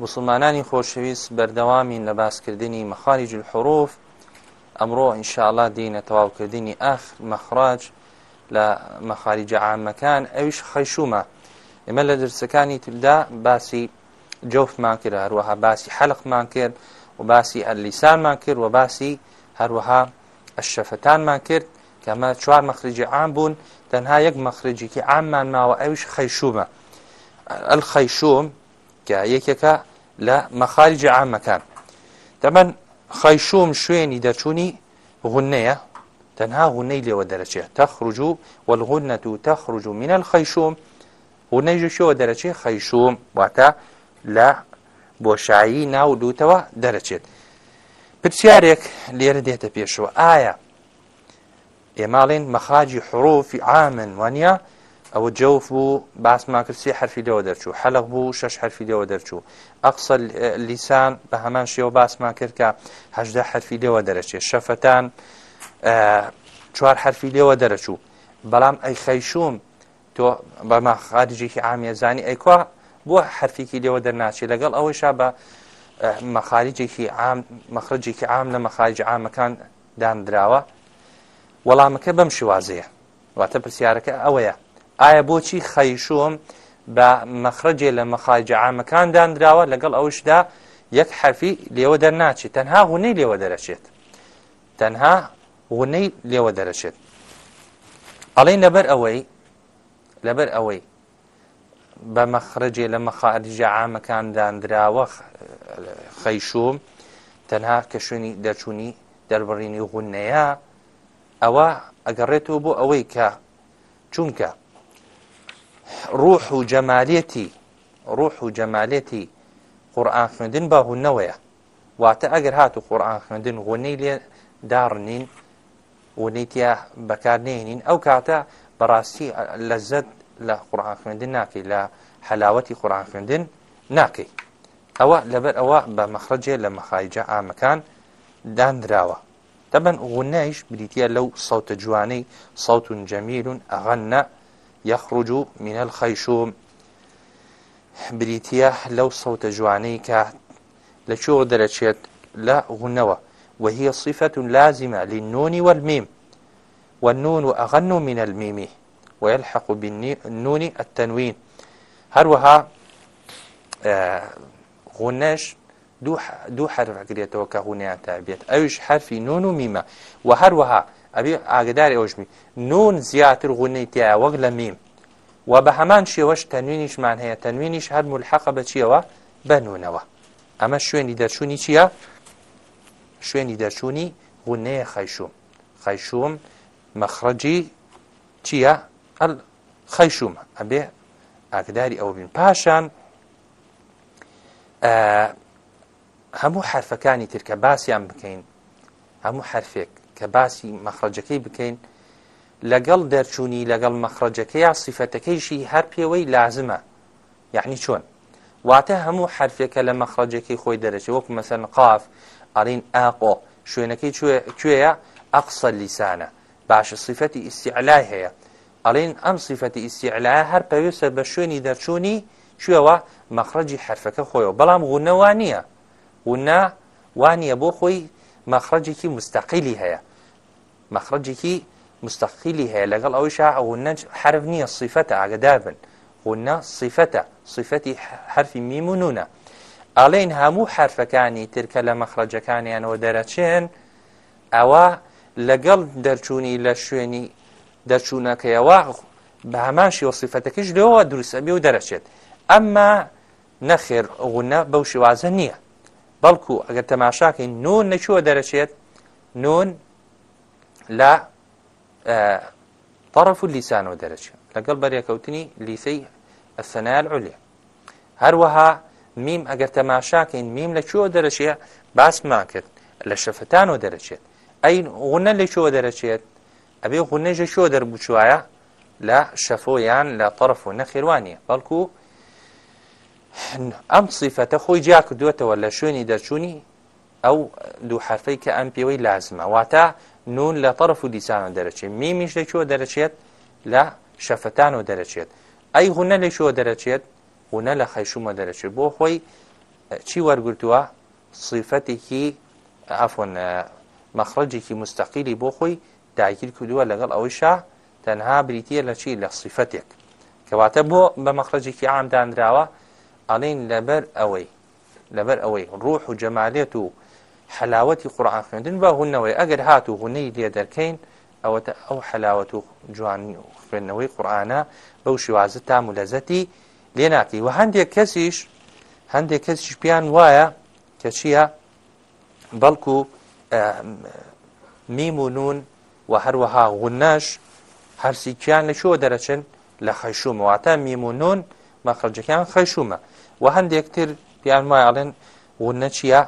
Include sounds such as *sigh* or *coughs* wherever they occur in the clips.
مسلمانانی خۆشەویست بەردەوامین لە باسکردنی مەخارج الحروف ئەمڕۆ ئینشاءله دینە تەواوکردنی ئەخر مەخراج لە مەخارج عامەکان ئەویش خەیشومە ئمە لە درسەکانی تردا باسی جوفمان کرد هەروەها باسی حەلقمان کرد و باسی ئەلیسانمان کرد و باسی هەروەها ئەشەفتانمان کرد کەمە چوار مەخرجی عام بوون تەنها یەک مەخرجێکی عاممان ماوە ئەوش خەیشومە ئەل خەیشوم کە یەکێکە لە مەخارج عامەکان دەمەن خیشوم شوێنی دەرچوونی غونەیە تەنها غونەی لێوە دەرەچێت تەخرج و وەغونەت و تەخرج و منە خیشوم غونەیژشەوە دەرەچێت خیشوم واتە لە بۆشایی ناو دووتەوە دەرەچێت پرسیارێک لێرە دێتە پێشەوە ئایا ئێماڵێن مەخاجی حروفی عامن وانە ئەوە جەوف بوو باسمان کردسی حرفی لەوە دەرچوو حەلق بوو شش حرفی لەوە دەرچوو ئەقسە لیسان بە هەمان شێوە باسمان کرد کەهدا حرفی لەوە دەرەچێت شەفەتان چوار حرفی لەوە دەرەچوو بەڵام ئەی خەیشوم تۆ بەما خارجێکی ئامیێزانی ئەیکوا بۆ حرفێکی لەوە دەرناچێت لەگەڵ ئەوەیشا بە مەخارجێکی عام مەخرجێکی عام لە مەخارج عامەکان دانراوە وەڵامەکە بەم شوازەیە واتە پرسیارەکە ئەوەیە ئایا بۆچی خەیشۆم بە مەخرەجێ لە مەخاجعامەکان دانراوە لەگەڵ ئەوشدا یەک حەفی لێوە دەرناچێت تەنها هوەی لێوە دەرەچێت تەنها هوەی لێوە دەرەچێت ئەڵێ لەبەر ئەوەی لەبەر ئەوەی بە مەخرەجێ لە مەخارجە عامەکان دانراوە خەیشوم تەنها کە شوێنی دەچوونی دەربڕینی غونەیە ئەوە ئەگەڕێتەوە بۆ ئەوەی کە چونکە ڕوح و جەمالەتی ڕوح و جەمالەتی قورآان خوێندن باهونەوەیە واتە ئەگەر هات و قورآان خوێندن غونەی لێ داڕنین ونیتە بەکارنێنین ئەو کاتە بەڕاستی لەزت لە قورآان خوێندن ناکەی لە حلاوەتی قورآان خوێندن ناکەی ئەوە لەبەر ئەوە بە مەخرەجێ لە مەخایجە ئامەکان دانراوە تەبەن غونایش بریتە لەو سەوتە جوانەی سەوتون جەمیلون ئەغەنە یەخڕوج و منە خەیش و بریتە لەو سەوتە جوانەی کە لە چۆ دەرەچێت لە غونەوە وهي صفة لازمة للنون والميم والنون أغن من الميم ويلحق بالنون التنوين هروها آه غناش دو دو حرف عقريته وكهنيان تعبيت أيش حرف نون وميمة وهروها ئەبی ئاگداری ئەوژمی نون زیاتر غونەی تیا وەک لە میم و بە هەمان شێوەش تەنوینیشمان هەیە تەنوینیش هەر ملحەقە بەچیەوە بنونەوە ئەمە شوێنی دەرچوونی چییە؟ شوێنی دەرچوونی غونەیە خەیشوم خەیشوم مەخرەجی چییە؟ خەیشومە ئەبێ ئاگداری ئەو بین پاشان هەموو حرفەکانی ترکە باسییان بکەین هەموو حرفێک کە باسی مەخرەجەکەی بکەین لەگەڵ دەرچوونی لەگەڵ مەخرەجەکە یا سیفەتەکەیشی هەر پێوەی لازمە یعنی چۆن واتە هەموو حرفێکە لە مەخرەجەکەی خۆی دەرەچێت وەکو مەسەن قاف ئەڕین ئاقۆ شوێنەکەی کوێیە ئەقسە لیسانە باشە سیفەتی ئیسیعلای هەیە ئەڵین ئەم سیفەتی ئیسیعلای هەر پێویستە بە شوێنی دەرچوونی شوێوە مەخرەجی حرفەکە خۆیەوە بەڵام غونەوانییە ونا وانە بۆ خۆی مەخرەجێکی مستەقیلی هەیە مەخرجێکی مستەقیلی هەیە لەگەڵ ئەویش ئەو نەج حرف نییە سیفەتە ئاگدار بن غنە سیفەتە سیفەتی حرفی میمونونە ئاڵین هەموو حرفەکانی ترکە لە مەخرجەکانیانەوە دەرەچێن ئەوە لەگەڵ دەرچوونی لە شوێنی دەرچوونەکەیەوە بە هەماشی وەسیفەتەکەش لەوە دروستەبی و دەرەچێت ئەمما نەخێر غونە بەو شێوازە نییە بەڵکو ئەگەر تەماشاکەین نۆن نەچوە دەرەچێت نۆن لە طرف لیسان و دەرەچێت لەگەڵ بەرێکەوتنی لیسەی ئەسەنال عولێ هەروەها میم ئەگەر تەماشاکەین میم لە چوە دەرەچێت باسمان کرد لە شەفتان و دەرەچێت ئەین غونە لە چوە دەرەچێت ئەبێ غونەژە چۆ دەربچوایە لە شەفۆیان لە طرف و نەخیروانیە بەڵکو ئەم سیفەتە خۆی جا کردوێتەوە لە شوێنی دەرچوونی ئەو دوو حرفەی کە ئەم پێوەی لازمە واتە نون لە طرف و دیسانە دەرەچێت میمیش لە چوە دەرەچێت لە شەفتان و دەرەچێت ئەی هونە لە شوە دەرەچێت هونە لە خەیشومە دەرەچێت بۆ خۆی چی وەرگتووە سیفەتێکی ئەفۆن مەخڕجێکی مستەقیلی بۆ خۆی داگیر کردووە لەگەڵ ئەوەیشا تەنها بریتە لە چی لە سیفەتێک کەواتە بۆ بە مەخرەجێکی ئامدانراوە ئەڵین لەبەر ئەوەی لەبەر ئەوەی ڕوح و جەمالێت و حلاوەتی قورآان خوێندن بە غونەوەی ئەگەر هات و غونەی لێ دەکەین ئەوەتە ئەو حلاوەت و جوان خوێندنەوەی قورآانە بەو شیوازە تام و لەزەتی لێ ناکەی و هەندێک کەسیش هەندێک کەسیش پیان وایە کە چییە بەڵکو میم و نون و هەروەها غونەش هەرسیکیان لە شۆ دەرەچن لە خەشومەواتە میم و نون مەخرجەکان خەشومە و هەندێکتر پیان وایڵێن غونە چییە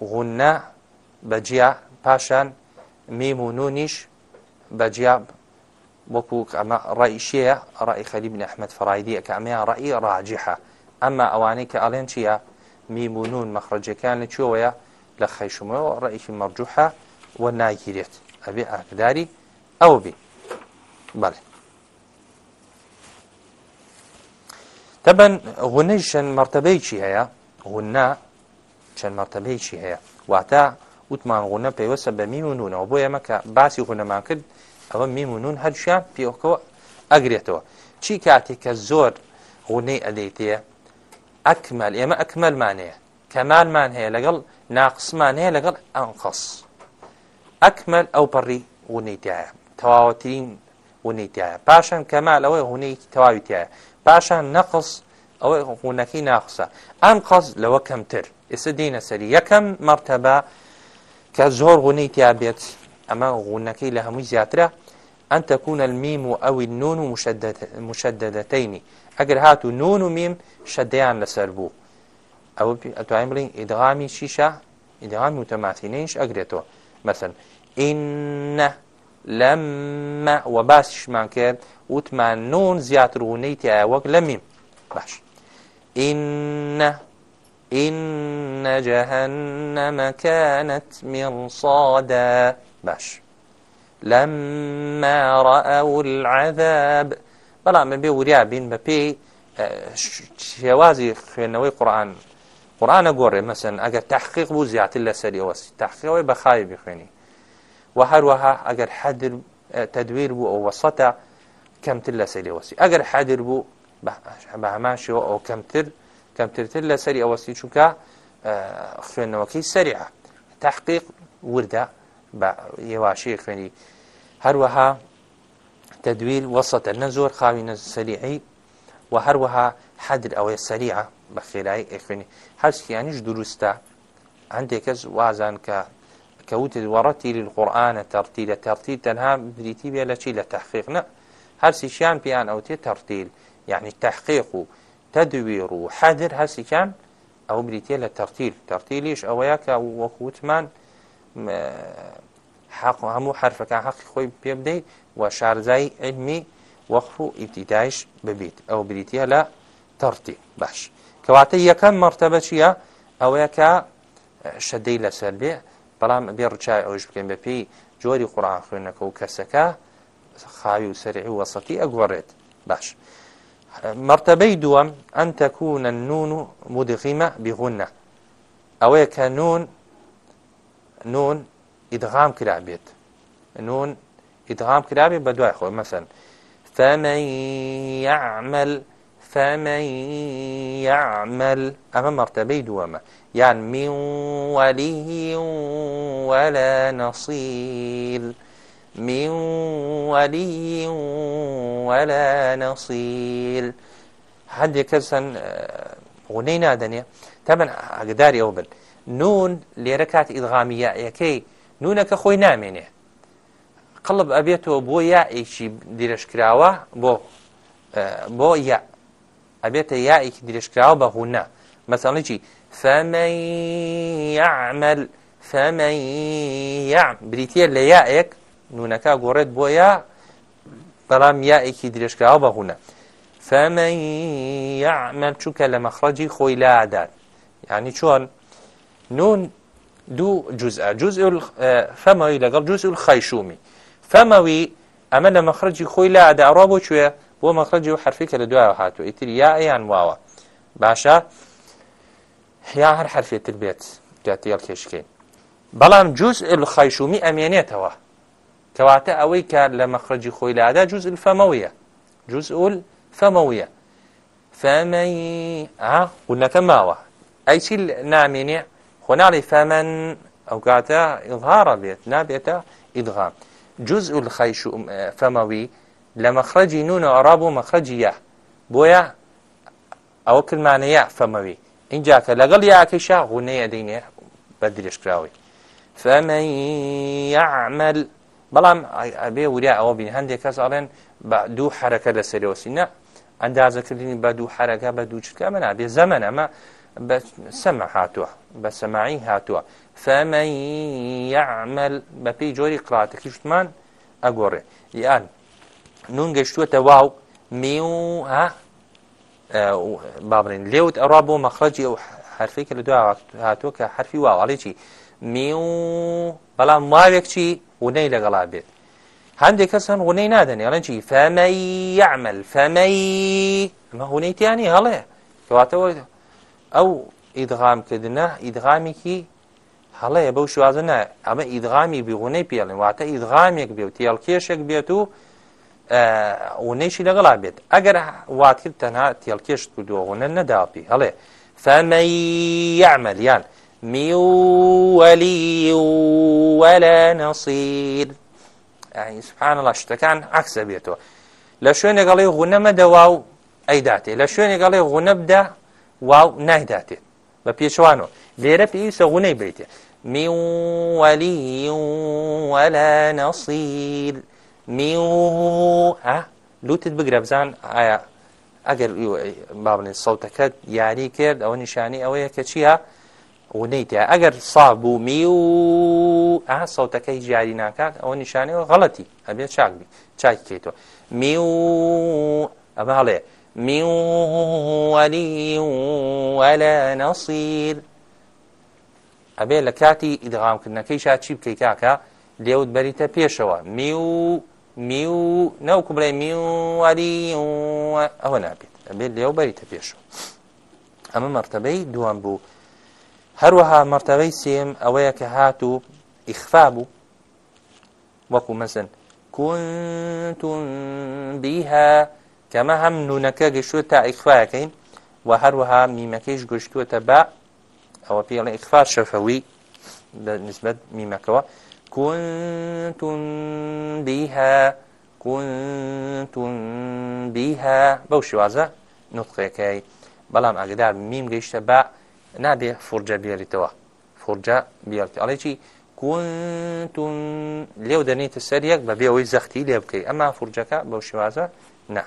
غونە بەجیا پاشان میم و نونیش بەجیا وەکوک ئەمە ڕایشەیە ڕای خەلی بن ئەحمد فڕایدیە کە ئەمەیان ڕایی ڕاجحە ئەمما ئەوانەی کە ئەڵێن چیە میم و نون مەخرجەکان لە چۆوەیە لە خەیشمەوە ڕایشی مەرجوحە و ناگیرێت ئەبێ ئاکداری ئەو بی بەڵێ تەبەن غونەیشن مرتبەیکی هەیە غنا چەند مەرتەبەیەکی هەیە واتە وتمان غونە پێوەسە بە میمونونەوە بۆ ئێمەکە باسی غونەمان کرد ئەوە میمونون هەرشیان پێکەوە ئەگرێتەوە چی کاتێک کە زۆر غونەی ئەدەیتەیە ئەکمل ئێمە ئەکمەلمانەیە کەمالمان هەیە لەگەڵ ناقسمان هەیە لەگەڵ ئەنقەس ئەکمل ئەو پەڕی غونەیتیایە تەواوەترین غونەیتیایە پاشان کەمال ئەوەی غونەیەکی تەواویتیایە پاشان نەقص ئەوەی غونەکەی ناخسە ئەم قەز لەوە کەمتر ئێستا دینە سەری یەکەم مەرتەبە کە زۆر غونەی تیا بێت ئەمە غونەکەی لە هەمووی زیاترە ئەن تەکوونە میم و ئەوی نون و مشددەتینی ئەگەر هات و نون و میم شەدەیان لەسەر بوو ئەوە ئەتوانین بڵین ئیدغامی شیشە ئیدغامی وتەماتینەیش ئەگرێتەوە مەسن ئینە لەمە وە باسیشمان کرد وتمان نون زیاتر غونەی تیا وەک لە میم باش ئینە إن جهنم كانت مرصادا باش لما رأوا العذاب بلا من بي وريا بين ببي شوازي خوێنەوەی قورآن قورآە گۆڕێ مەسن ئەگەر تحقیق بوو زیاتر لە سەریەوە تحقیەوەی بەخای بخوێنی و هەروەها ئەگەر حەدر تدویر بوو ئەو وەسەتە کەمتر لە سەریەوەسی ئەگەر حەدر بوو بە هەماشەوە ئەو کەمتر کەمترتر لە سەری ئەوەستی چونکە خوێندنەوەکی سەریع تحقیق وردە بە یێواشەیە خوێنی هەروەها تەدویل وەسەتە نە زۆر خاوینە سەریعی و هەروەها حەدر ئەوەیە سەریعە بە خێرایی ئەخوێنی هەرسکییانیش دروستە هەندێکەس وازان کە کەوت وەڕەتی للقورآانە تەرتی لە تەرتی تەنها بریتی بێ لە چی لە تەحقیق نە هەرسیشیان پیان ئەوتێ تەرتیل یعنی تەحقیق و تدوير حذر هسي كان أو بريتيا للترتيل ترتيليش أو ياك وكوتمان حق هەموو حرفەکە حەقی خۆی پێ بدەیت و شارزایی علمی وەخف و ئیبتیدایش ببیت ئەو بریتە لە تەڕتی باش کەواتە یەکەم مرتبە چییە ئەوەیە کە شەدەی لەسەر بێ بەڵام بێ ڕچای ئەوش بکەین بە پێی جۆری قڕان خوێنەکە و کەسەکە خاوی و سەرعی وەسەتی ئەگوەڕێت باش مرتبەی دووەم ئەن تەکوونە نون و مدقیمە بیغونە ئەوەیە کە نون نون ئیدغام کرا بێت نون ئیدغام کرابێت بە دوای خۆی مەسەن فمن يعمل فمن يعمل أما مرتبي دوما يعني من ولي ولا نصير من ولي ولا نصير حد كسن غنەی نادەنێ تەمەەن ئاگداری ئەو بن نون لێرە کات ئیدغامیە یەکەی نونەکە خۆی نامێنێ قلب ئەبێتەوە بۆ یائێکی دیرەشکراوە بۆ بۆ یا ئەبێتە یائێکی دیرەشکراوە بە هونا مەسەڵێکی فەمەیعمل فەمەیع بریتە لە یائێک نونەکە گۆڕێت بۆ یا بەڵام یائێکی درێژکەوە بەغونە فەمە یعمل چووکە لە مەخڕەجی خۆی لادات یعنی چۆن نون دوو جزء جزء فەمەوی لەگەڵ جزء خەیشومی فەمەوی ئەمە لە مەخرجی خۆی لادا ڕا بۆ کوێ بۆ مەخرجی و حرفێکە لە دوایە هاتووە ئیتر یایان واوە باشە یا هەر حرفێتتر بێت جاتی هەڵکێشکەین بەڵام جوز خەیشومی ئەمێنێتەوە کەواتە ئەوەی کار لە مەخرجی خۆیلادا جوز الفەمەویە جوز ئول فەمەویە فەمەی قونەکە ماوە ئەیچی نامێنێ خۆناڵی فەمەن ئەو کاتە ئڵهاڕە بێت نابێتە ئیدغام جوز ئول خەیش فەمەوی لە مەخرەجی نونە عراب و مەخرەجیە بۆیە ئەوە کرمانەیە فەمەوی اینجا کە لەگەڵ یاکەشا غونەیە دەینێ بە درێژکراوی فەمەی عمل بەڵام ئەبێ وریا ئەوە بین هەندێک کەس ئاڵێن دوو حرەکە لە سەرەوەسی نە ئەندازەکردنی بە دوو حرەکە بە دوو چکە منە بێ زەمن ئەمە سەمە هاتووە بە سەماعی هاتووە فەمە یعمل بە پێی جۆری قڵاتەکی شتمان ئەگۆڕێ یان نون گەشتووەتە واو می و ها بابرین لێوت ئەڕا بۆ مەخرەجی ئەو حرفێکە لە دو هاتووە کە حرفی واو ئاڵێکی می و بەڵام ماوێک چی ونەی لەگەڵا بێت هەندێک کەس هەن ونەی نادەنێ ئەڵەن چی فەمەی یعمل فەمەی ئەمە هونەیتیانی هەڵێ کەواتەوە ئەو ئیدغامکردە ئیدغامێکی هەڵەیە بەو شوازە نە ئەمە ئیدغامی بیغونەی پێڵێن واتە ئیدغامێک بێ و تێڵکێشێک بێت و ونەیشی لەگەڵا بێت ئەگەر واتکرد تەنها تێڵکێشت کردووە ونە نەداڵپی هەڵێ فەمەی یعملیان من ولي ولا نصير يعني سبحان الله شتەکان عکسە بێتەوە لە شوێنێکگەڵی غونەمەدا واو ئەیداتێ لە شوێنێکگەڵی غونەبدا واو نایداتێت بە پێچوانەوە لێرە پێویستە غونەی بیتێ من ولي ولا نصير من ها لوتت بگرە بزان ئایا ئەگەر با بڵێن سەوتەکەت یاری کرد ئەوە نیشانی ئەوەیە کە چییە؟ غونەیتە ئەگەر ساف بوو می و ئا سەوتەکەی جیاری ناکات ئەوە نیشانەوە غەڵەتی ئەبێت چاکبی چاکێتەوە می و ئەمە هەڵێ من ولي ولا نصير ئەبێ لە کاتی ئیدغامکردنەکەیشا چی بکەی کاکە لێوت بەریتە پێشەوە می و می و نەوکو بڵێ میواری ئەوە نابێت ئەبێت لێو بەریتە پێشەوە ئەمە مەرتەبەی دوام بوو هەروەها مەرتەوەی سێم ئەوەیە کە هات و ئیخفا بوو وەکو مەسن کوتون بیها کەمە هەم نونەکە گەشتوە تا ئیخفاەکەین و هەروەها میمەکەیش گشتووەتە بە ئەوە پێڵێ ئیخفار شەفەوی نسبت میمەکەەوە کوتون بیها کوتون بیها بەو شوازە نوتقەکەی بەڵام ئەگدار میم گەیشتە بە نادێ فورجە بێریتەوە فورجە بیارتی ئەڵێکی کوتون لێو دەنیتە سەر یەک بە بێەوەی زەختی لێ بکەیت ئەما فورجەکە بەو شێوازە نا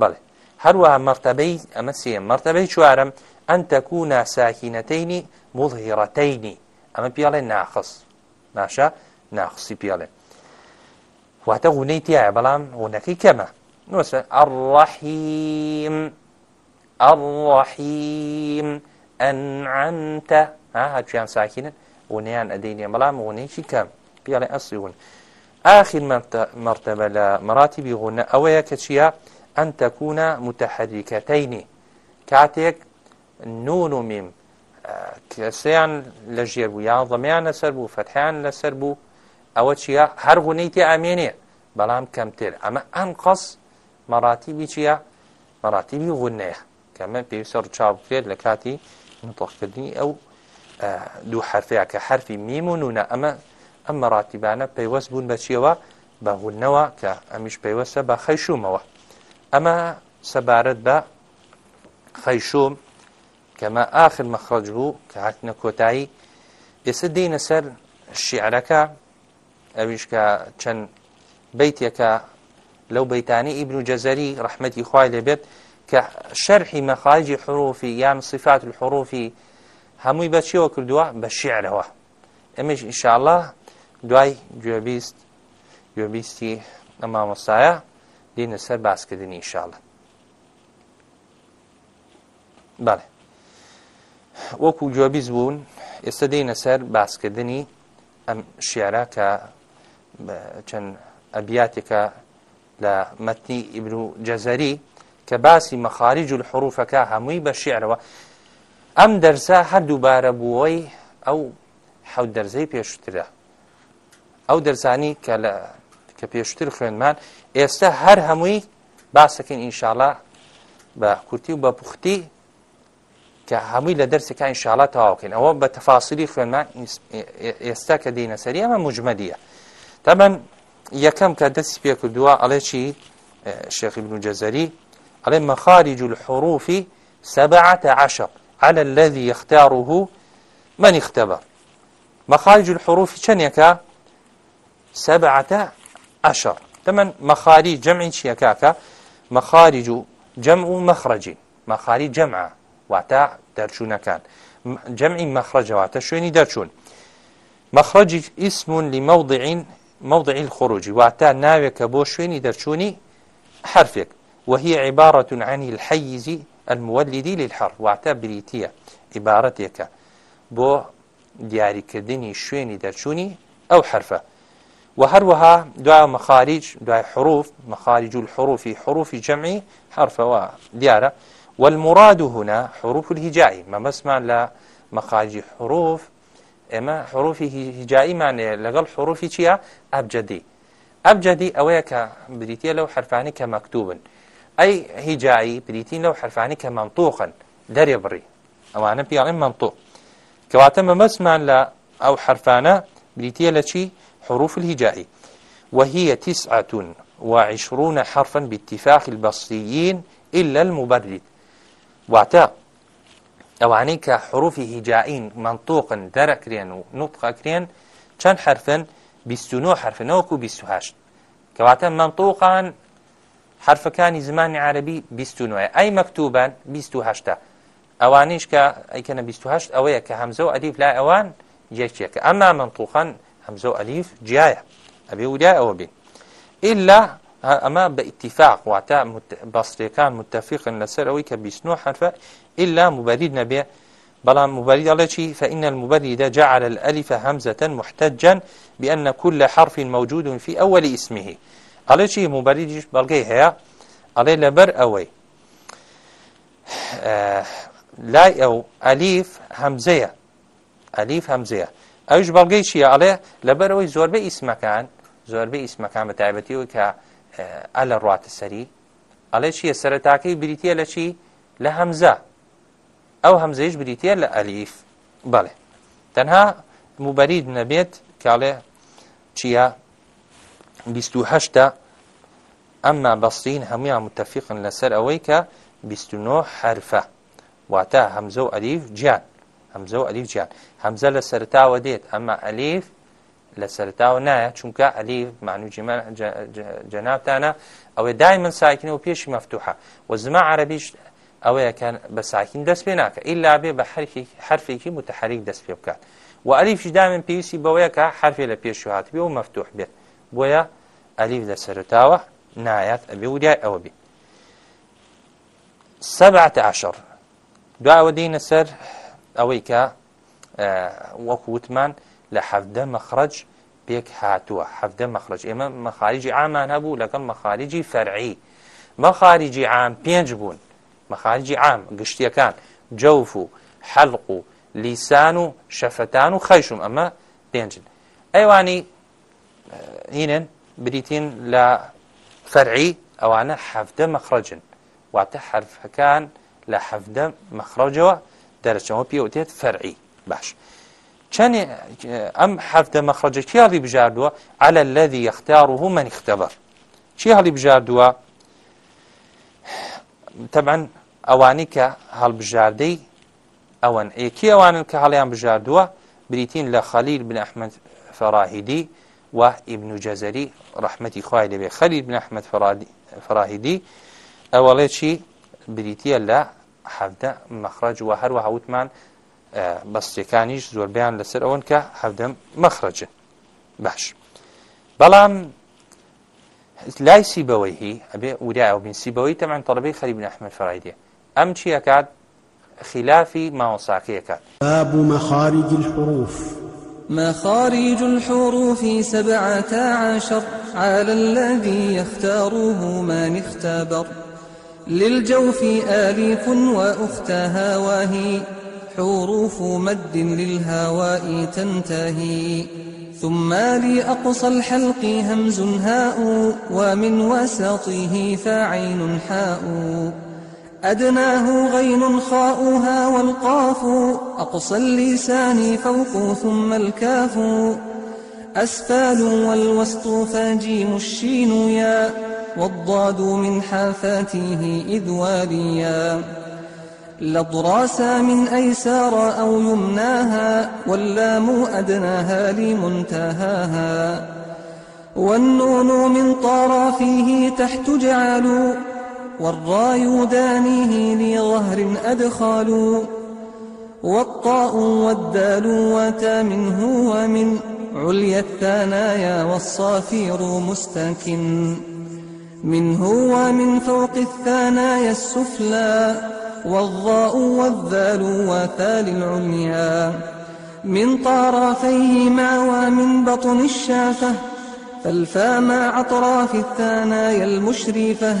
بەڵێ هەروە مەرتەبەی ئەمە سێ مەرتەبەی چوارم ئەن تەکونا ساکینەتەینی مڵهیڕەتەینی ئەمە پیاڵێ ناخص باشە ناخسی پیاڵێ واتە غونەی تایە بەڵام غونەکەی کەمە نووسە ئەڕەحیم ئەڕەحیم ئەنعەمتە ها هەچیان ساکینن ونیان ئەدەینێ بەڵام ونێکی کەم پیاڵێ ئەسیون آخر مرتبة لە مراتبی غونە ئەوەیە کە چییە ئەن تەکوونە متەحەریکەتەینی کاتێک نون و میم کەسیان لە ژێر بوو یا ڵەمیان لەسەر بوو فەتحیان لەسەر بوو ئەوە چیە هەر غونەی تێ ئامێنێ بەڵام کەمتر ئەمە ئەم قەس مەراتیبی چییە مەراتیبی غونەیە کەمە پێویستە ڕچاو بکرێت لە کاتی مطلقکردنی ئەو دوو حرفەیە کە حرفی میمون وە ئەمە ئەم مەڕاتیبانە پەیوەست بوون بەچیەوە بەهونەوە کە ئەمیش پەیوەستە بە خەیشومەوە ئەمە سەبارەت بە خەیشوم کەمە ئاخر مەخڕج بوو کە هاتنە کۆتایی ئێستا دینە سەر شیعرەکە ئەویش کە چەند بیتێکە لەو بەیتانی ئیبن و جەزەری ڕحمەتی خوای لێبێت كشرح مخارج حروف يعني صفات الحروف هموي بچی و کردووە بە شعرەوە ئەمەش ئینشاءله دوای گوێبیست گوێبیستی ئەما مۆسایە دینە سەر باسکردنی ئینشاءله بەڵێ وەکو گوێبیست بوون ئێستا دینە سەر باسکردنی ئەم شیعرە کە چەند ئەبیاتێکە لە مەتنی ئیبر و جەزەری کە باسی مەخارج و حروفەکە هەمووی بە شعرەوە ئەم دەرسە هەردووبارە بووەی ئەو حەوت دەرزەی پێشترە ئەو دەرزانی کە لە کە پێشتر خوێنمان ئێستا هەر هەمووی باسەکەین ئینشاالله بە کورتی و بە پوختی کە هەمووی لە دەرسەکە ئینشاالله تاواکەین ئەوە بە تەفاسیلی خوێنمان ئێستا کە دینەسەری ئەمە مجمەدیە تەمەەن یەکەم کە دەستی پێ کردووە ئەڵێ چی شێخی بن و جەزەری قال مخارج الحروف سبعة عشر على الذي يختاره من اختبر مخارج الحروف شنيكا سبعة عشر تمن مخارج جمع شيكاكا مخارج جمع مخرج مخارج جمع واتا درشون كان جمع مخرج واتا شويني درشون مخرج اسم لموضع موضع الخروج واتا ناوك بو شويني درشوني حرفك وهي عبارة عن الحيز المولد للحر واتە بریتە عیبارەتێکە بۆ دیاریکردنی شوێنی دەرچوونی ئەو حرفە و هەروەها دوای مخارج دوای حروف مخارج الحروف حروف جمعي حرفەوە دیارە والمراد هنا حروف الهجاء مەمەسمان لە مخارج حروف ئێمە حروفی هجاییمانێ لەگەڵ حروفی چییە ئەبجدی ئەبجدی ئەوەیە کە بریتە لەو حرفانی کە مەکتوبن ئەی هیجایی پریتی لەو حرفانی کە مەمتوقن دەرێ بڕی ئەوانە پیاڵێن مەمتوق کەواتە مەمەسمان لە ئەو حرفانە بریتە لە چی حروف الهجائي وهي تسعة وعشرون حرفا باتفاق البصريين إلا المبرد واتا ئەوانەی کە حروفی هیجائین منطوقن دەرەکرێن و نوتقەکرێن چەند حرفن 29 حرفنەوەکو 28 کەواتە منطوقان حرفەکانی زمانی عربی 29 ئەی مەکتوبان 28 ئەوانیش کە ئەیکەنە 28 ئەوەیە کە هەمزە و ئەلیف لای ئەوان یەکێکە ئەمما منتوخان هەمزە و ئەلیف جیایە ئەبێ ودا ئەوە بین ئللا ئەمە بە ئاتفاق واتە بەستێکان متتەفیقن لەسەر ئەوەی کە 29 حرفە إلا مبرد نبي بلا مبرد على شيء فإن المبرد جعل الألف همزة محتجا بأن كل حرف موجود في أول اسمه ئەڵێ چی موبەریدیش بەڵگەی هەیە ئەڵێ لەبەر ئەوەی لای ئەو ئەلیف هەمزەیە ئەلیف هەمزەیە ئەوش بەڵگەی چیە ئەڵێ لەبەرەوەی زۆربەی ئیسمەکان زۆربەی ئیسمەکان بە تایبەتیەوە کە ئەلە ڕاتە سەری ئەڵێ چیە سەرەتاکەی بریتە لە چی لە هەمزە ئەو هەمزەیش بریتە لە ئەلیف بەڵێ تەنها موبەرید نەبێت کاڵێ چییە بیهشتا ئەمما بەستین هەمویان متتەفیقن لەسەر ئەوەی کە بیستنۆ حرفە واتە هەمزە و ئەلیف گیان هەمزە و ئەلیف گیان هەمزە لە سەرتاوە دێت ئەمما ئەلیف لە سەرتاوە نایە چونکە ئەلیف معنوجیمان جەنابتانە ئەوێ دای من ساکنە و پێشی مەفتوحە و زما عربیش ئەوەیە بە ساکین دەست پێ ناکە ئیلا بێ بە حرفێکی متحرک دەست پێ بکات و ئەلیفش دامن پێویستی بەوەیە کە حرفێ لە پێشوهات بێ و مەفتوح بێت بۆیە ئەلیف لە سەرتاوە نایەت ئەبێ وریای ئەوە بێ سەبعتە عشر دواوە دینە سەر ئەوەی کە وەکو وتمان لە حەفدە مەخرج پێک هاتووە حەفدە مەخرج ئێمە مەخارجی ئامان هەبوو لەکەم مەخارجی فەرعی مەخارجی عام پێنج بوون مەخارجی عام گشتیەکان جەوف و حەلق و لیسان و شەفەتان و خەیشم ئەمە پێنجن ئەیوانی هینن بریتین لە فەرعی ئەوانە حەفتە مەخرەجن واتە حرفەکان لە حەفتە مەخرەجەوە دەرەچەوە پێوتێت فەرعی باش چەند ئەم حەفتە مەخرەجە کی هەڵی بژاردووە على الذي يختاره من اختبر چی هەڵی بژاردووە تەبعەن ئەوانی کە هەڵبژاردەی ئەوەن یەکی ئەوانن کە هەڵیان بژاردووە بریتین لە خەلیل بن ئەحمد فەراهیدی و ئیبن جەزەری ڕحمەتی خوای لەبێ خەلی بنەحمد فراهیدی ئەوەڵێ چی بریتە لە حەفدە مەخراج و هەروە هەوتمان بەستەکانیش زۆربیان لەسەر ئەوەن کە هەفتم مەخرەجن باش بەڵام لای سیبەوەی هی ئەبێ وریا و بین سیبەوەی تەمان تەڵبەی خەریب نەحمد فەرایدێ ئەم چی ئەکات خلافی ماوەساقی ئەکات باب مەخارج الحروف مخارج الحروف سبعة عشر على الذي يختاره من اختبر للجوف آليف وأختها وهي حروف مد للهواء تنتهي ثم لأقصى الحلق همز هاء ومن وسطه فعين حاء أدناه غين خاؤها والقاف أقصى اللسان فوق ثم الكاف أسفال والوسط فاجيم الشين يا والضاد من حافاته إذ وابيا لضراس من أيسار أو يمناها واللام أدناها لمنتهاها والنون من طرافه تحت جعلوا والراء يدانيه لظهر أدخلوا والطاء والدال وتا منه ومن عليا الثنايا والصافير مستكن منه ومن فوق الثنايا السفلى والضاء والذال وثال العليا من طرفيهما ومن بطن الشافة فالفا مع أطراف الثنايا المشرفة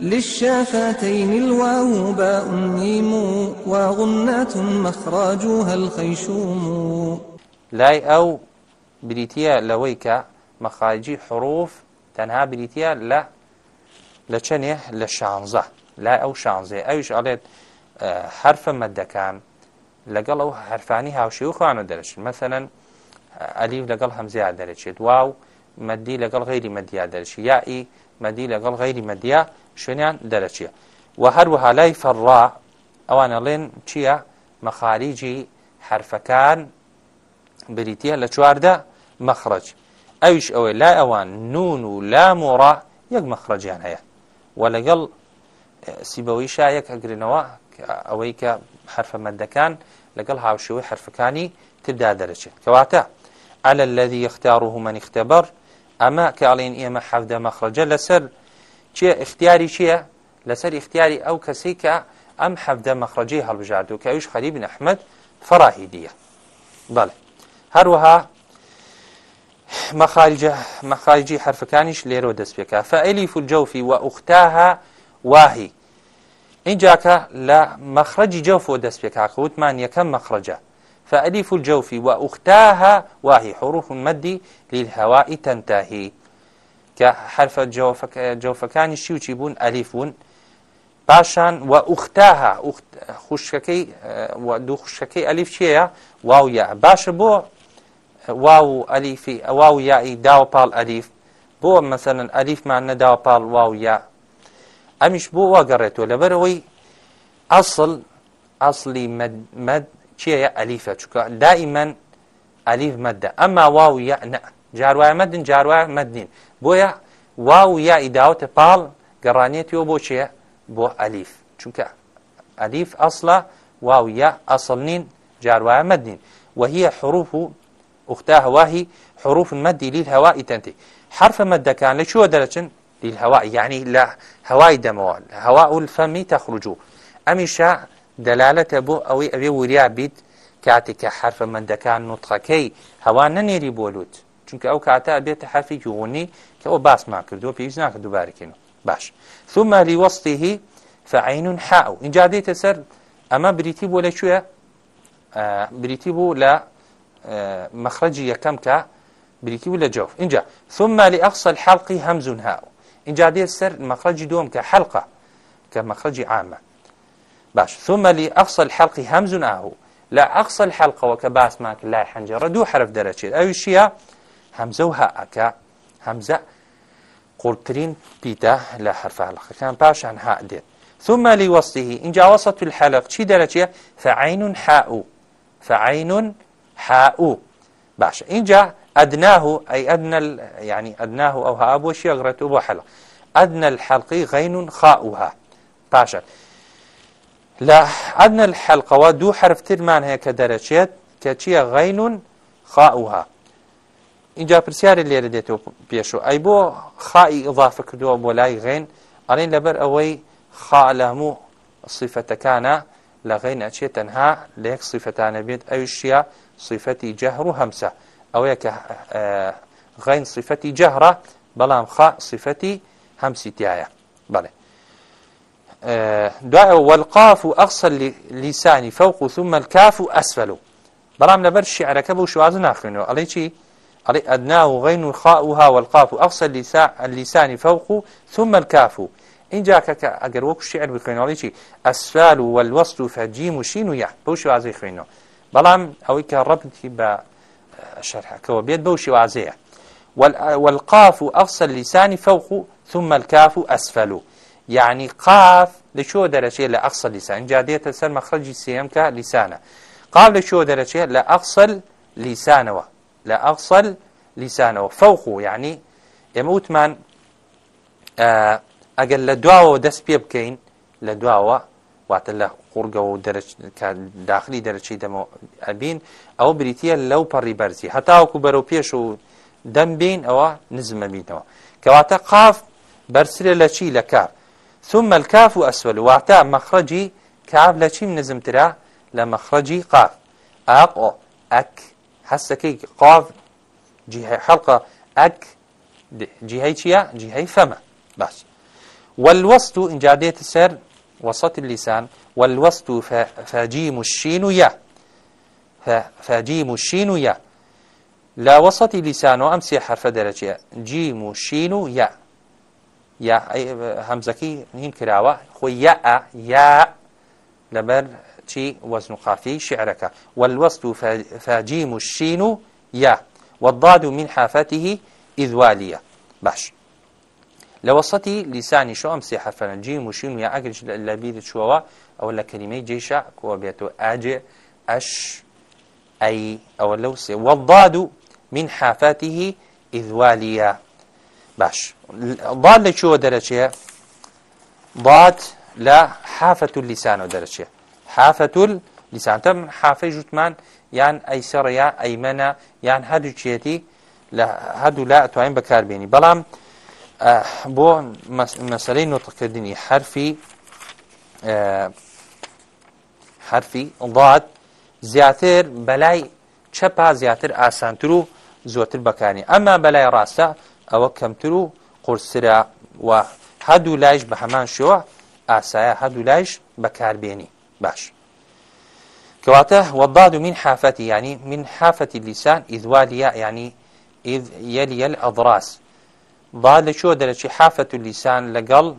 للشافتين الواو باء ميم وغنة مخراجها الخيشوم لاي أو بريتيا لويك مخارجي حروف تەنها بریتە لە لە چەنێ لە شانزە لای ئەو شانزێ ئەوش ئەڵێت حرفە مەدەکان لەگەڵ ئەو هەرفانی هاوشی و خوانە دەرەچن مەسەن ئەلیف لەگەڵ هەمزیا دەرەچێت واو مەدی لەگەڵ غیری مەدیا دەرشی یائی مەدی لەگەڵ غیری مەدیا شوێنیان دەرەچیە و هەروەها لای فەڕا ئەوانەڵێن چییە مەخاریجی حرفەکان بریتە لە چواردە مەخرج ئەویش ئەوەی لای ئەوان نون و لامڕ یەک مەخرجیان هەیە و لەگەڵ سیبەوەی شایەک ئەگرنەوە ئەوەی کە حرفەمەندەکان لەگەڵ هاوشەوەی حرفەکانی تردا دەرەچێت کەواتە ئەلە الذي يختاره من اختبر ئەمە کاڵین ئێمە حەفدە مەخرجە لەسەر چیە اختیاری چییە لەسەر اختیاری ئەو کەسی کە ئەم حەفدە مەخرەجی هەڵبژارد و کەویش خەریب نەحمد فەڕاهی دیە بەڵێ هەروەها مەخارجی حرفەکانیش لێرۆ دەستپێکە فەئلی فولجەوفی و ئوختاها واهی اینجاکە لە مەخرەجی جەوفۆ دەستپێکاکە وتمان یەکەم مەخرەجە فأليف الجوف وأختاها وهي حروف المد للهواء تنتهي کە حرفە جۆفەکانی شیوچی بوون ئەلیف بوون پاشان و ئوختاها خوشکەکەی دوو خوشکەکەی ئەلیف چییە واو یا باشە بۆ واو ئەلیفی ئەواو یائی داوە پاڵ ئەلیف بۆ مەسەن ئەلیفمان نەداوە پاڵ واو یا ئەمیش بۆ واگەڕێتەوە لەبەرەوەی ئەسڵ ئەسلی مد چیە ئەلیفە چکە دائیمەن ئەلیف مەدە ئەما واو یا نە جاروایە مەدن جاروایە مەدنین بۆیە واو یا ئیداوتە پاڵ گەڕانێتیەوە بۆ چیە بۆ ئەلیف چونکە ئەلیف ئەسڵە واو یا ئەسڵ نین جاروایە مەدنین وهە حروف و ئوختاها واهی حروف مەدی لیل هەوای تەنتی حرفە مەدەکان لە چوە دەرەچن لیل هەوا یعنی لە هەوای دەمەوە هەوا و الفەمی تەخرجوو ئەمیشە دەلالەتە بۆ ئەوەی ئەوێ وریا بیت کاتێک کە حرفە مندەکان نوتخەکەی هەوا نەنێری بۆلووت چونکە ئەو کاتا بێتە حەفێکی غونی کە ئەو باسما کردووە پێویست ناکە دووبارەکەن باش ثم لوەستیهی فعینون حاو اینجا دێتە سەر ئەمە بریتی بۆ لەکوێ بریتی بوو لە مەخرەجی یەکەم کە بریتی بوو لە جوف اینجا ثم لأقصى الحلق همز هاو اینجا دێت سەر مەخرەجی دوم کە حلقە کە مەخرەجی عامە باش ثم لأقصى الحلق همز هاو لا أقصى الحلقة وكباس ماك لا حنجرة دو حرف درجة أي شيء هەمزە و هائەکە هەمزە قورتترین پیتە لە حرفالقەکان پاشان ها دێت ثم لوەستیه اینجا وەسەت الحەلق چی دەرەچیە فعین حاء فعین حاء باشە اینجا ئەدناه ئەی ئەدنە یعنی ئەدناه ئەو ها بۆ شیەغرەت و بۆ حەلق ئەدنە الحەلقی غەین خاؤها پاشە لە ئەدنە الحەلقەوە دوو حرفترمان هەیە کە دەرەچێت کە چییە غەین خاؤها اینجا پرسیارێک لێرە دێتەوە پێشوو ئەی بۆ خائی ئضافە کردووە بۆ لای غێن ئەڵێن لەبەر ئەوەی خا لە هەموو صیفەتەکانە لە غەی نەچێت تەنها لە یەک صیفەتانە بێت ئەوشیە صیفەتی جەهر و هەمسە ئەوەیە کە غەین صیفەتی جەهرە بەڵام خا صیفەتی هەمسیتیایە بڵێ دوایە وەلقاف و ئەقسە لیسانی فەوق و ثمە کاف و ئەسفل و بەڵام لەبەر شیعرەکە بە شوازە ناخوێنەوە ئەڵێ چی علي أدناه غين خاؤها والقاف أفصل اللسان فوق ثم الكاف إن جاك أجر وك الشعر بخوينالي شي أسفال والوسط فجيم وشين ويا بوش وعزي خوينو بلام أو إيكا ربطي با شرح كو بيت بوش وعزي والقاف أفصل اللسان فوق ثم الكاف أسفل يعني قاف لشو درجة لأقصى اللسان جادية سر مخرجي سيمك لسانه قال لشو درجة لأقصى لسانه لە ئەفسەل لیسانەوە فەوق و یعنی ئێمە وتمان ئەگەر لە دواوە دەست پێ بکەین لە دواوە واتە لە قورگەوە و داخلی دەرەچی دەمەوە ئەبین ئەو بریتە لەو پەڕی بەرزی هەتاوکو بەرەو پێش و دەم بین ئەوە نزمە بینەوە کەواتە قاف بەرسرە لە چی لە کار ثم الكاف أسفل واتا مخرجي كاف لشيم نزمترا لمخرجي قاف أق أك حەسەکەی قاف حەڵقە ئەک جیهەی چییە جیهەی فەمە باش والوەست و اینجا دێتە سەر وسط اللسان والوەست و فەجیم و شین و یا فەجیم و شین و یا لا وسط لسان و ئەم سێ حرفە دەرەچیە جیم و شین و یا یا هەمزەکەی نین کراوە خۆی یا یا لەبەر چی وەزن و قافی شعرەکە والوەست و فاجیم و شین و یا والضاد من حافته ئیدوالیە باش لە وەسەتی لیسانی شۆ ئەم سێ حەفەرەن جیم و شین و یا ئەگرش لە بیر چوەوە ئەوە لە کەلیمەی جێشە کۆ بێتەوە ئاجێ ئەش ئەی ئەوە لەو سێ والضاد من حافته ئیدوالیە باش ضاد لە چوە دەرەچێ ضاد لە حافەت و لیسانەوە دەرەچێ حافەتول لیسانتە من حافەی ژوتمان یان ئەیسەڕ یا ئەیمەە یان هەردووچێتی لە هەردوو لا ئەتوانین بەکاربیێنی بەڵام بۆ مەسلەی نوتقکردنی حرفی حرفی ڵات زیاتر بەلای چەپا زیاتر ئاسانتر و زۆتر بەکانی ئەمما بەلای ڕاستە ئەوە کەمتر و قرسرا و هەردوو لایش بە هەمان شێوە ئاسایە هەردوو لایش بەکاربیێنی باش كواته والضاد من حافتي يعني من حافة اللسان إذ والياء يعني إذ يلي الأضراس ضاد شو درجة حافة اللسان لقل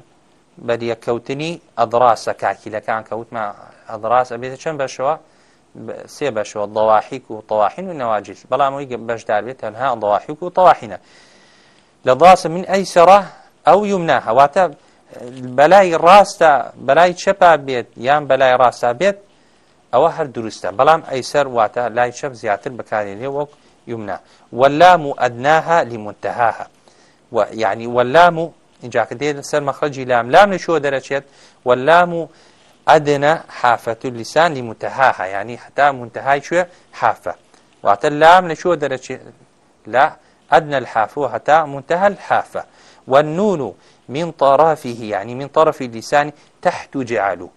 بل يكوتني أضراس كاكي لكان كوت ما أضراس أبيت شن بشوا سێ بەشەوە دەواحیک و تەواحین و نەواجیل بەڵامەوەی بەشدار بێت تەنها دەواحیک و تەواحینە لە داسە من ئەیسەڕ ئەو یومنا هەواتە بەلای ڕاستە بەلای چەپا بێت یان بەلای ڕاستە بێت ئەوە هەر دروستە بەڵام ئەیسەر واتە لای چەپ زیاتر بەکارێنێ وەک یمنا واللام ئەدناها لمنتەهاها و یعنی واللام و اینجاکە دێت سەر مەخرەجی لام لام نشوە دەرەچێت واللام و ئەدنە حافەت و لیسان لمنتەهاها یعنی حتا منتەهای شوێ حافە واتە لام نشوە دەرەچێت لا ئەدنە الحافە و هەتا منتەها الحافە والنون من طرفه يعني من طرف اللسان تحت جعلو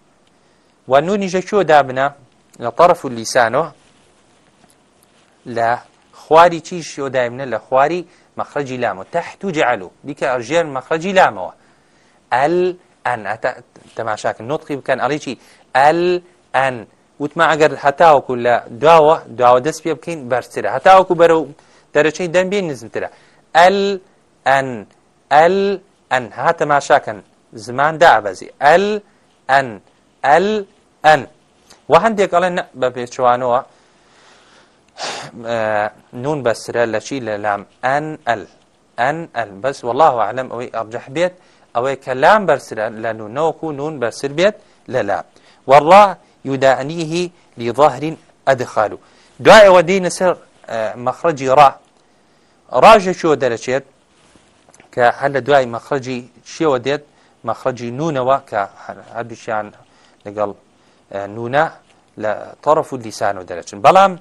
والنون جشو دابنا لطرف اللسان لا خواري تشيشو دائمنا لا خواري مخرج لام تحت جعلو بك أرجال مخرج لام ال أن تماشاك النطق كان أريشي ال أن وتما ئەگەر هەتاوەکو لە دواوە دواوە دەست پێ بکەین بەرترە هەتاوەکو بەرە و دەرەچەی دەمبێ نزمترە ئەل ئەن ئەل ئەنها تەماشاکەن زمان دابەزی ئەل ئەن ئەل ئەن و هەندێک ئەڵێن بە پێچوانەوە نون بەسرە لە چی لە لام ئەن ئەل ئەن ئەل بەس والله عەلم ئەوەی ئەبجەح بێت ئەوەی کە لام بەرسرە لە نونەوەکو نون بەسر بێت لە لام والله يدانيه لظهر أدخل دعاء ودين سر مخرج را راجة شو درجات کە هەر لە دوای مەخرەجی شێوە دێت مەخرەجی نونەوە کە هەردووشیان لەگەڵ نونە لە تەرف و لیسان و دەرەچن بەڵام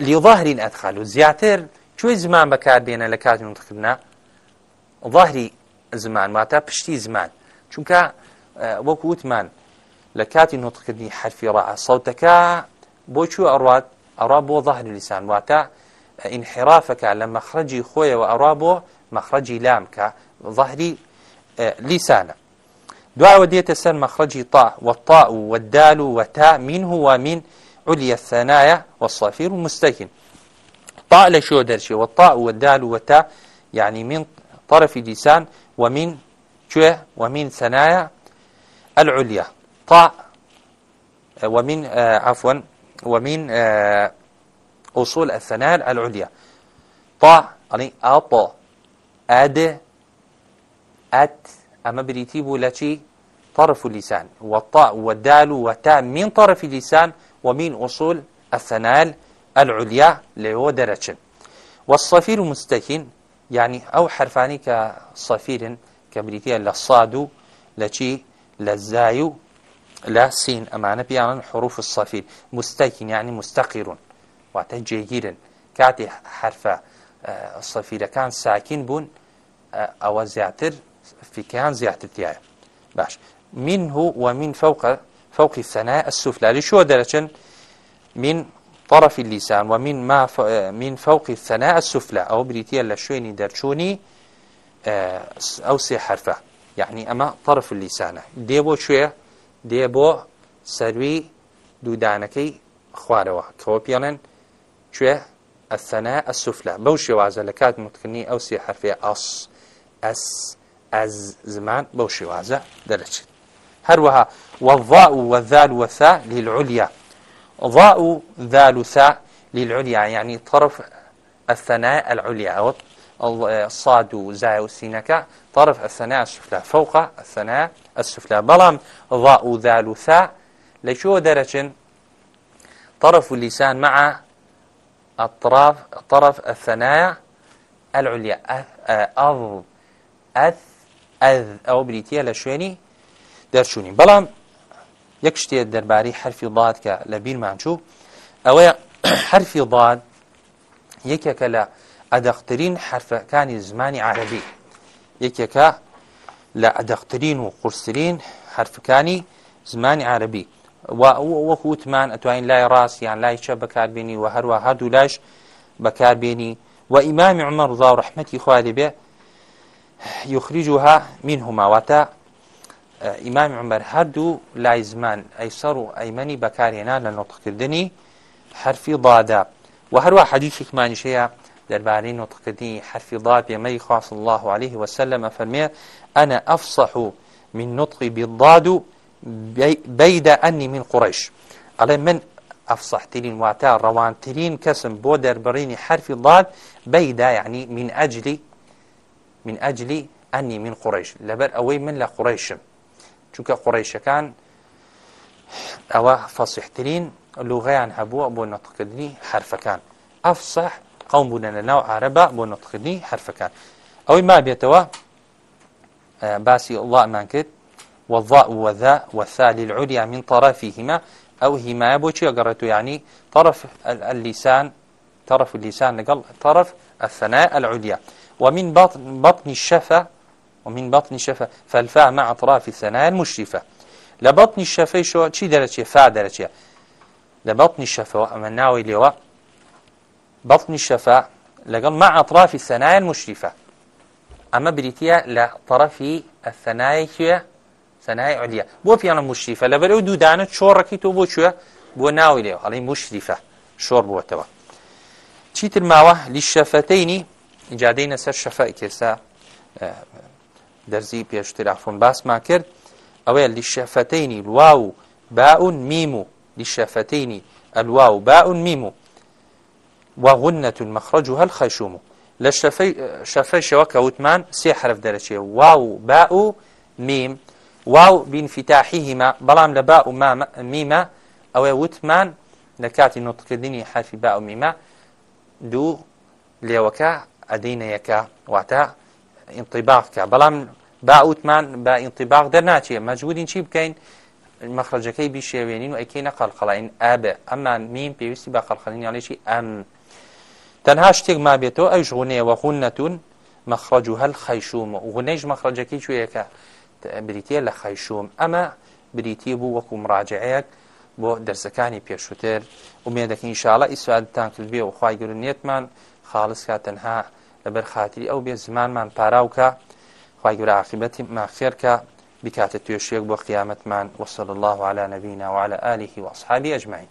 لیظاهرین ئەدخال و زیاتر کوێی زمان بەکاربێنە لە کات نوتکردە ظاهری زمان واتە پشتی زمان چونکە وەکو وتمان لە کاتی نوتکردنی حرفی ڕە سەوتەکە بۆ چوو ئەڕات ئەڕا بۆ ظاهر لیسان واتە ئینحرافەکە لە مەخرەجی خۆیەوە ئەڕا بۆ مەخرەجی لام کە ظهری لیسانە دواوە دێتە سەر مەخرەجی تا وەتا و وەدال و وەتا من هووامین علیە سەنایە وەسافیر و مستەکن تا لە شۆ دەرچێ وەتا و وەدال و وەتا یعنی من طرفی دیسان ومن کوێ ومن سەنایە العليا طاء ومن آه عفوا ومن آه أصول الثناء العليا طاء يعني أطا ئاد ئەت ئەمە بریتی بوو لە چی طرف اللسان والطاء والدال والتاء من طرف اللسان ومن أصول الثنال العليا لهو درجة والصفير مستكين يعني أو حرفاني كصفير كبريتيا للصادو لشي للزايو لا سين أمانة بيانا حروف الصفير مستكين يعني مستقر وتجيجير كاتي حرفة سەفیرەکان ساکین بوون ئەوە زیاتر فیکیان زیاترتیایە باش من هو ومن فوق فوق الثناء السفلى لشو درجن من طرف اللسان ومن ما من فوق الثناء السفلى او بريتيا لشويني درشوني او سي حرفه يعني اما طرف اللسانه ديبو شويه ديبو سروي دودانكي خوارەوە کەەوە پێڵێن کوێ ئەسەنە ئەسوفلە بەو شێوازە لە کات متکننی ئەو سێ حرفێ ئەس ئەس ئەز زمان بەو شێوازە دەرەچێت هەروەها وەضاء وەذال وەسا للعليا ضاء ذال وسا للعليا يعني طرف الثناء العليا أو صاد وزاي وسينك طرف الثناء السفلى فوق الثناء السفلى بلام ضاء ذال وسا لشو درجن طرف اللسان مع الطرف طرف الثنايا العليا أض أث أذ أو بريتيا لشويني دەرچوونی بەڵام یەک شتێ دەرباری حرفی ضاد کە لە بیرمان چوو ئەوەیە *coughs* حرفی ضاد یەکێکە لە ئەدەخترین حرفەکانی زمانی عربی یەکێکە لە ئەدەخترین و قورسرین حرفەکانی زمانی عربی وەکو وتمان ئەتوانین لای ڕاستیان لای چە بەکاربیێنی و هەروە هەردوو لایش بەکاربیێنی و ئیمامی عمر ڕزا و ڕحمەتی خوارێ بێ یخریجها من هوماواتە ئیمام عمر هەردوو لای زمان ئەیسەر و ئەیمەنی بەکارهێنا لە نۆتقکردنی حرفی ضادا و هەروە حەدیثێکمانیشەیە دەربارەی نۆتقکردنی حرفی ضا پێمەی خاص الله عليه وسلم فەرمێ ئەنە ئەفسەح من نطقی بالضاد بەیدا ئەنی من قڕیش ئەڵێ من ئەفسەحترین واتە ڕەوانترین کەسم بۆ دەربڕینی حرفی ڵات بەیدا یعنی من ئەجلی من ئەجلی ئەنی من قڕیش لەبەر ئەوەی من لە قڕیشم چونکە قڕیشەکان ئەوە فەسیحترین لوغیان هەبووە بۆ نەتقکردنی حرفەکان ئەفسەح قوم بوونە لە ناو عربە بۆ نەتقکردنی حرفەکان ئەوەی ما بێتەوە باسی ئەڵڵمان کرد والضاء وذا والثاء للعليا من طرفهما أو هما بوشي قرأتو يعني طرف اللسان طرف اللسان نقل طرف الثناء العليا ومن بطن, بطن الشفة ومن بطن الشفة فالفاء مع أطراف الثناء المشرفة لبطن الشفة شو شي درجة فاء درجة لبطن الشفة من ناوي لوا بطن الشفة لقل مع أطراف الثنايا المشرفة أما بريتيا لطرف الثنايا سەنای علیە بۆ پیانە مشریفە لە بەرەو دوودانە چۆڕەکەی تۆ بۆ کوێ بۆ ناوی لێو هەڵی مشریفە شۆڕ بووتەوە چیتر ماوە لیشەفەتەینی جادەینە سەر شەفە کێسا دەرزی پێشترافۆن باسمان کرد ئەوەیە لیشەفەتەینی لوا و باون میم و لیشەفەتەینی ئەلوا و باون میم و وغنة مخرجها الخشوم لە شەفەی شەوە کەوتمان سێ حرف دەرەچێ واو باء و میم واو بینفتاحیهما بەڵام لە با و میمە ئەوەی وتمان لە کاتی نوتکردنی حرفی با و میمە دوو لێوەکە ئەدەینەیەەکە واتە ئینتیباقکە بەڵام باوتمان بە ئینتیباق دەرناچێ مەجبورین چی بکەین مەخرجەکەی بیشێوێنین و ئەکەینە قەلقەڵین ئابێ ئەمان میم پێویستی بە قەلخەنیانێکی ئەم تەنها شتێک ما بێتەوە ئەوش غونێ وەخون نەتون مەخرج و هەل خەیشوم و غونەیش مەخرجەکەی کوێیەکە بریتە لە خەیشوم ئەمە بریتی بوو وەکو مراجعەیەک بۆ دەرسەکانی پێشووتر ومێدەکەین شاڵە ئیسوادتان کردبێ و خی گرنیێتمان خاڵس کا تەنها لەبەر خاتری ئەو بێ زمانمان پاراوکە خی گورە عقیبەتی ماخێرکە بکاتە توێشێک بۆ قیامەتمان وصل الله على نبينا وعلى آله وأصحابه أجمعين